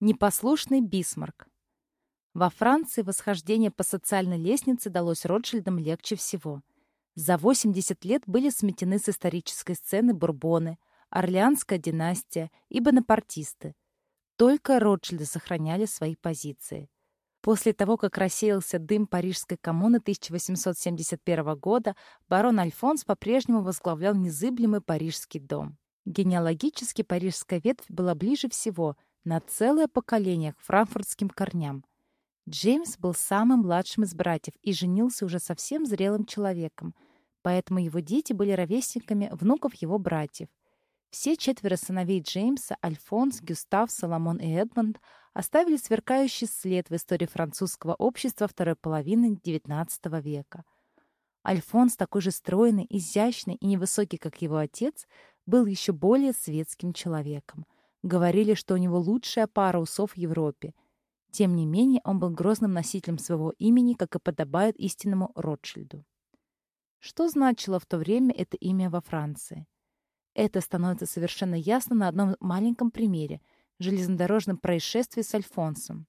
Непослушный Бисмарк. Во Франции восхождение по социальной лестнице далось Ротшильдам легче всего. За 80 лет были сметены с исторической сцены Бурбоны, Орлеанская династия и бонапартисты. Только Ротшильды сохраняли свои позиции. После того, как рассеялся дым Парижской коммуны 1871 года, барон Альфонс по-прежнему возглавлял незыблемый Парижский дом. Генеалогически парижская ветвь была ближе всего, на целое поколение к франкфуртским корням. Джеймс был самым младшим из братьев и женился уже совсем зрелым человеком, поэтому его дети были ровесниками внуков его братьев. Все четверо сыновей Джеймса, Альфонс, Гюстав, Соломон и Эдмонд, оставили сверкающий след в истории французского общества второй половины XIX века. Альфонс, такой же стройный, изящный и невысокий, как его отец, был еще более светским человеком. Говорили, что у него лучшая пара усов в Европе. Тем не менее, он был грозным носителем своего имени, как и подобает истинному Ротшильду. Что значило в то время это имя во Франции? Это становится совершенно ясно на одном маленьком примере – железнодорожном происшествии с Альфонсом.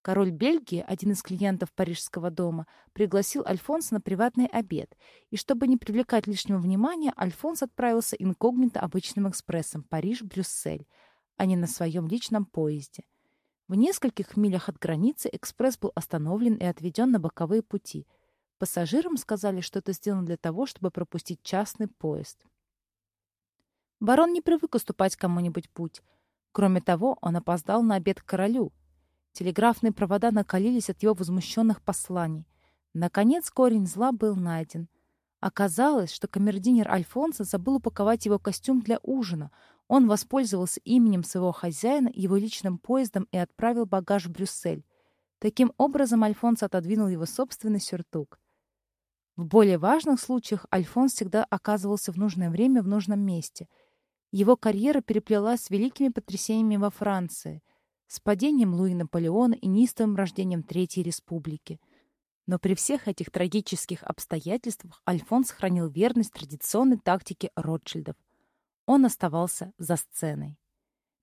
Король Бельгии, один из клиентов Парижского дома, пригласил Альфонса на приватный обед, и чтобы не привлекать лишнего внимания, Альфонс отправился инкогнито обычным экспрессом Париж-Брюссель, а не на своем личном поезде. В нескольких милях от границы экспресс был остановлен и отведен на боковые пути. Пассажирам сказали, что это сделано для того, чтобы пропустить частный поезд. Барон не привык уступать кому-нибудь путь. Кроме того, он опоздал на обед к королю. Телеграфные провода накалились от его возмущенных посланий. Наконец корень зла был найден. Оказалось, что камердинер Альфонса забыл упаковать его костюм для ужина. Он воспользовался именем своего хозяина, его личным поездом и отправил багаж в Брюссель. Таким образом, Альфонс отодвинул его собственный сюртук. В более важных случаях Альфонс всегда оказывался в нужное время в нужном месте. Его карьера переплелась с великими потрясениями во Франции, с падением Луи Наполеона и неистовым рождением Третьей Республики. Но при всех этих трагических обстоятельствах Альфонс хранил верность традиционной тактике Ротшильдов. Он оставался за сценой.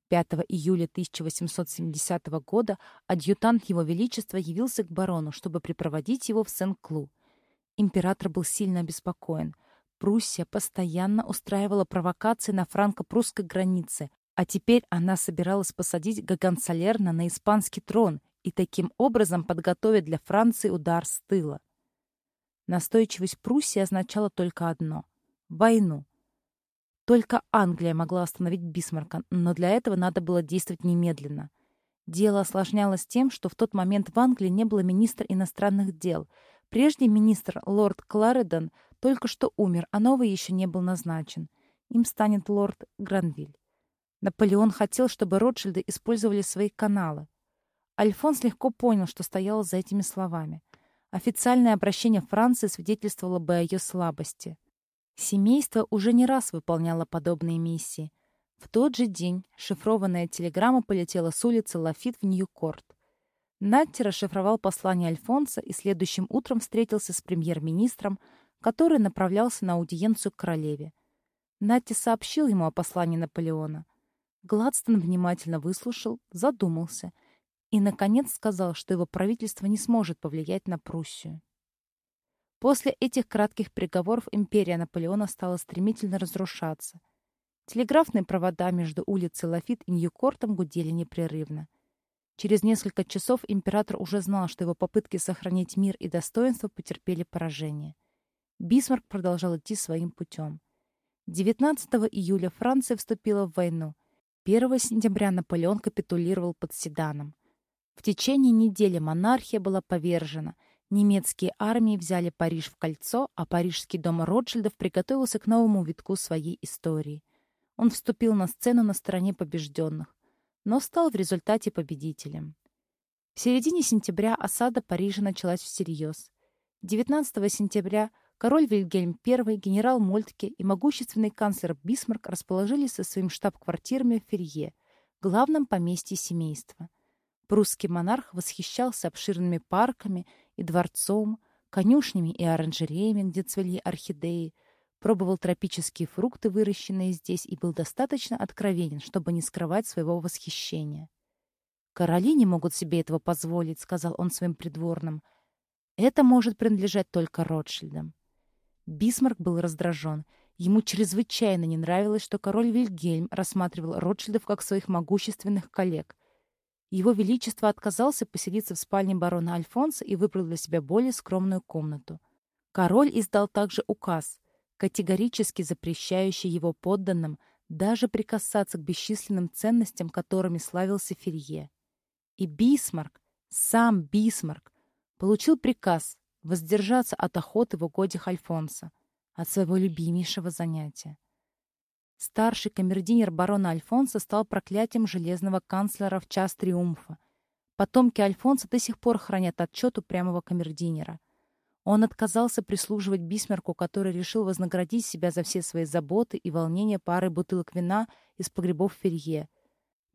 5 июля 1870 года адъютант Его Величества явился к барону, чтобы припроводить его в Сен-Клу. Император был сильно обеспокоен. Пруссия постоянно устраивала провокации на франко-прусской границе, а теперь она собиралась посадить Гагансалерна на испанский трон и таким образом подготовить для Франции удар с тыла. Настойчивость Пруссии означала только одно — войну. Только Англия могла остановить Бисмарка, но для этого надо было действовать немедленно. Дело осложнялось тем, что в тот момент в Англии не было министра иностранных дел. Прежний министр лорд Кларедон только что умер, а новый еще не был назначен. Им станет лорд Гранвиль. Наполеон хотел, чтобы Ротшильды использовали свои каналы. Альфонс легко понял, что стояло за этими словами. Официальное обращение Франции свидетельствовало бы о ее слабости. Семейство уже не раз выполняло подобные миссии. В тот же день шифрованная телеграмма полетела с улицы Лафит в Ньюкорт. Натти расшифровал послание Альфонса и следующим утром встретился с премьер-министром, который направлялся на аудиенцию к королеве. Натти сообщил ему о послании Наполеона. Гладстон внимательно выслушал, задумался и, наконец, сказал, что его правительство не сможет повлиять на Пруссию. После этих кратких переговоров империя Наполеона стала стремительно разрушаться. Телеграфные провода между улицей Лафит и Ньюкортом гудели непрерывно. Через несколько часов император уже знал, что его попытки сохранить мир и достоинство потерпели поражение. Бисмарк продолжал идти своим путем. 19 июля Франция вступила в войну. 1 сентября Наполеон капитулировал под Седаном. В течение недели монархия была повержена — Немецкие армии взяли Париж в кольцо, а парижский дом Ротшильдов приготовился к новому витку своей истории. Он вступил на сцену на стороне побежденных, но стал в результате победителем. В середине сентября осада Парижа началась всерьез. 19 сентября король Вильгельм I, генерал Мольтке и могущественный канцлер Бисмарк расположились со своим штаб-квартирами в Ферье, главном поместье семейства. Прусский монарх восхищался обширными парками и дворцом, конюшнями и оранжереями, где цвели орхидеи, пробовал тропические фрукты, выращенные здесь, и был достаточно откровенен, чтобы не скрывать своего восхищения. «Короли не могут себе этого позволить», — сказал он своим придворным. «Это может принадлежать только Ротшильдам». Бисмарк был раздражен. Ему чрезвычайно не нравилось, что король Вильгельм рассматривал Ротшильдов как своих могущественных коллег. Его Величество отказался поселиться в спальне барона Альфонса и выбрал для себя более скромную комнату. Король издал также указ, категорически запрещающий его подданным даже прикасаться к бесчисленным ценностям, которыми славился Ферье. И Бисмарк, сам Бисмарк, получил приказ воздержаться от охоты в угодьях Альфонса, от своего любимейшего занятия. Старший камердинер барона Альфонса стал проклятием железного канцлера в час триумфа. Потомки Альфонса до сих пор хранят отчет упрямого камердинера. Он отказался прислуживать Бисмарку, который решил вознаградить себя за все свои заботы и волнения парой бутылок вина из погребов Ферье.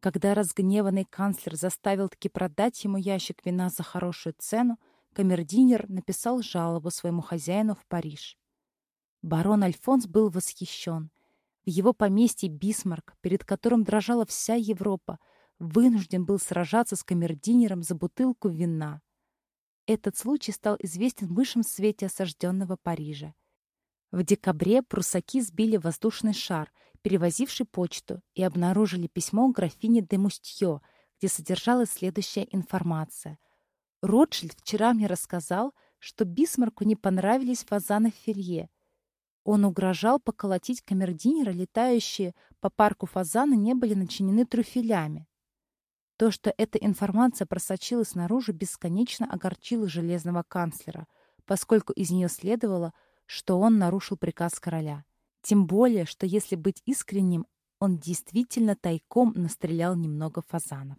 Когда разгневанный канцлер заставил-таки продать ему ящик вина за хорошую цену, камердинер написал жалобу своему хозяину в Париж. Барон Альфонс был восхищен. В его поместье Бисмарк, перед которым дрожала вся Европа, вынужден был сражаться с камердинером за бутылку вина. Этот случай стал известен в высшем свете осажденного Парижа. В декабре прусаки сбили воздушный шар, перевозивший почту, и обнаружили письмо графини де Мустье, где содержалась следующая информация. Ротшильд вчера мне рассказал, что Бисмарку не понравились фазаны Ферье. Он угрожал поколотить камердинера, летающие по парку фазаны не были начинены трюфелями. То, что эта информация просочилась наружу, бесконечно огорчило железного канцлера, поскольку из нее следовало, что он нарушил приказ короля. Тем более, что если быть искренним, он действительно тайком настрелял немного фазанов.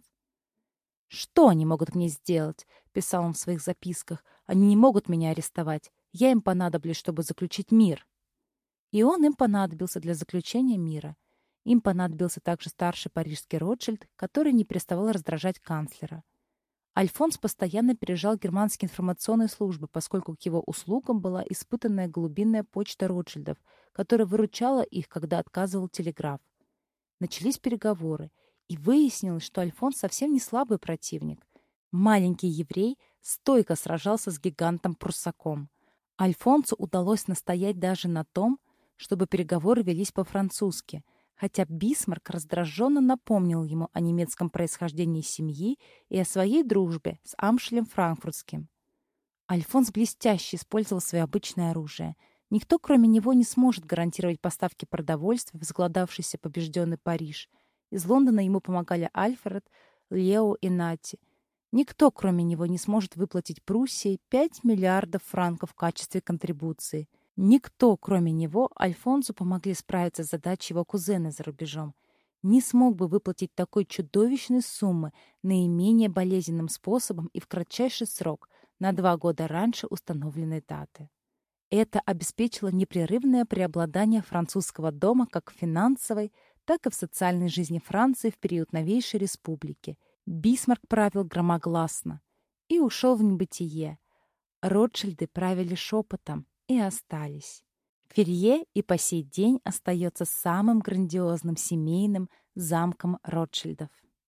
«Что они могут мне сделать?» — писал он в своих записках. «Они не могут меня арестовать. Я им понадоблюсь, чтобы заключить мир». И он им понадобился для заключения мира. Им понадобился также старший парижский Ротшильд, который не переставал раздражать канцлера. Альфонс постоянно пережал германские информационные службы, поскольку к его услугам была испытанная глубинная почта Ротшильдов, которая выручала их, когда отказывал телеграф. Начались переговоры, и выяснилось, что Альфонс совсем не слабый противник. Маленький еврей стойко сражался с гигантом Пруссаком. Альфонсу удалось настоять даже на том, чтобы переговоры велись по-французски – хотя Бисмарк раздраженно напомнил ему о немецком происхождении семьи и о своей дружбе с Амшелем Франкфуртским. Альфонс блестяще использовал свое обычное оружие. Никто, кроме него, не сможет гарантировать поставки продовольствия в изголодавшийся побежденный Париж. Из Лондона ему помогали Альфред, Лео и Нати. Никто, кроме него, не сможет выплатить Пруссии 5 миллиардов франков в качестве контрибуции – Никто, кроме него, Альфонсу помогли справиться с задачей его кузена за рубежом. Не смог бы выплатить такой чудовищной суммы наименее болезненным способом и в кратчайший срок, на два года раньше установленной даты. Это обеспечило непрерывное преобладание французского дома как в финансовой, так и в социальной жизни Франции в период новейшей республики. Бисмарк правил громогласно и ушел в небытие. Ротшильды правили шепотом, и остались. Ферье и по сей день остается самым грандиозным семейным замком Ротшильдов.